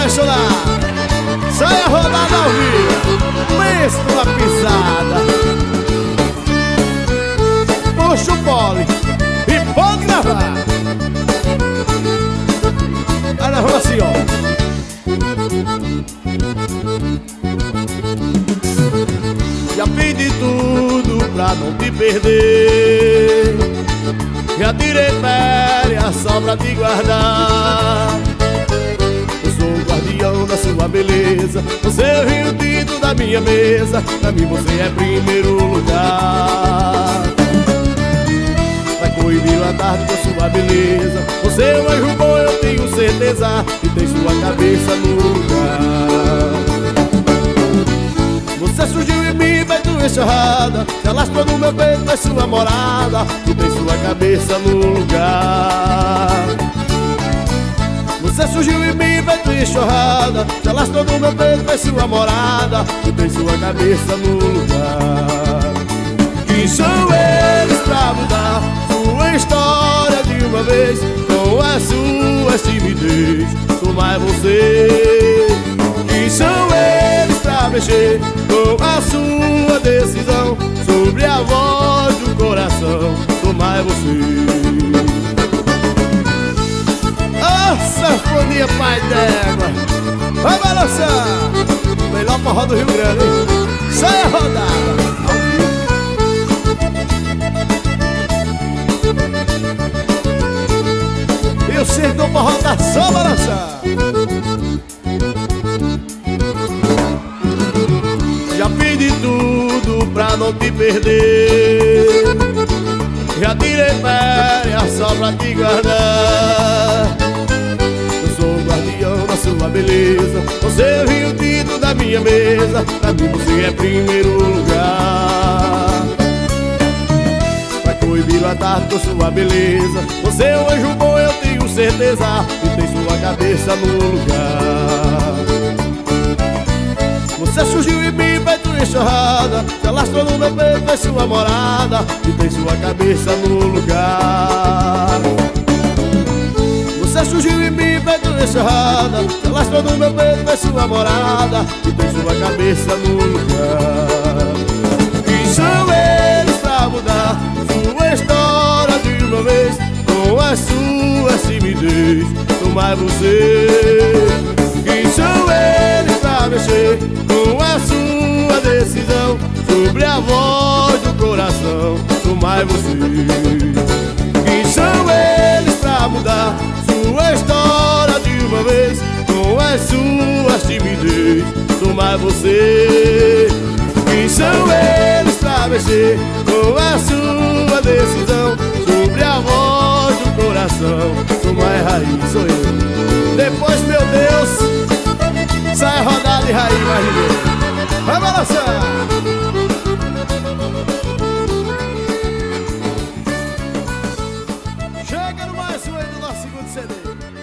apaixonado Sai a rodada ao vivo. Pensa numa pisada. Puxa o pole. E pode gravar. Aí nós vamos assim, ó. Já pedi tudo pra não te perder. Já tirei férias só pra te guardar sua beleza. Você é o rio tinto da minha mesa. Pra mim você é primeiro lugar. Vai coibir a tarde com sua beleza. Você é um anjo bom, eu tenho certeza. E tem sua cabeça no lugar. Você surgiu em mim, feito enxurrada. Se alastrou no meu peito, é sua morada. E tem sua cabeça no lugar. Você surgiu em mim, feito enxurrada Se alastrou no meu peito, é sua morada E tem sua cabeça no lugar. Quem são eles pra mudar Sua história de uma vez Com a sua timidez Tomar você. Quem são eles pra mexer com a sua decisão Sobre a voz do coração Tomar é você Sanfonia Pai d'Égua. Vai balançar. Melhor forró do Rio Grande, hein? Sai a rodada E o circo do forró tá só Já pedi tudo pra não te perder. Já tirei férias só pra te guardar sua beleza. Você é o tinto da minha mesa. Pra mim você é primeiro lugar. Vai coibir a tarde com sua beleza. Você é um anjo bom, eu tenho certeza. E tem sua cabeça no lugar. Você surgiu em mim, feito enxurrada. Se alastrou no meu peito, é sua morada. E tem sua cabeça no lugar enxurrada Se alastrou no meu peito, é sua morada E tem sua cabeça lugar. Quem são eles pra mudar Sua história de uma vez Com a sua timidez Tomar você. Quem são eles pra mexer com a sua decisão Sobre a voz do coração Tomar você. Quem são eles pra mudar Sua história uma vez. Com as é suas timidez Tomar você Quem são eles pra mexer. Com a é sua decisão Sobre a voz do coração. Tomar é raiz, sou eu. Depois, meu Deus Sai rodada e raiz, mais ninguém. Vamos Chega no mais um aí do nosso segundo CD.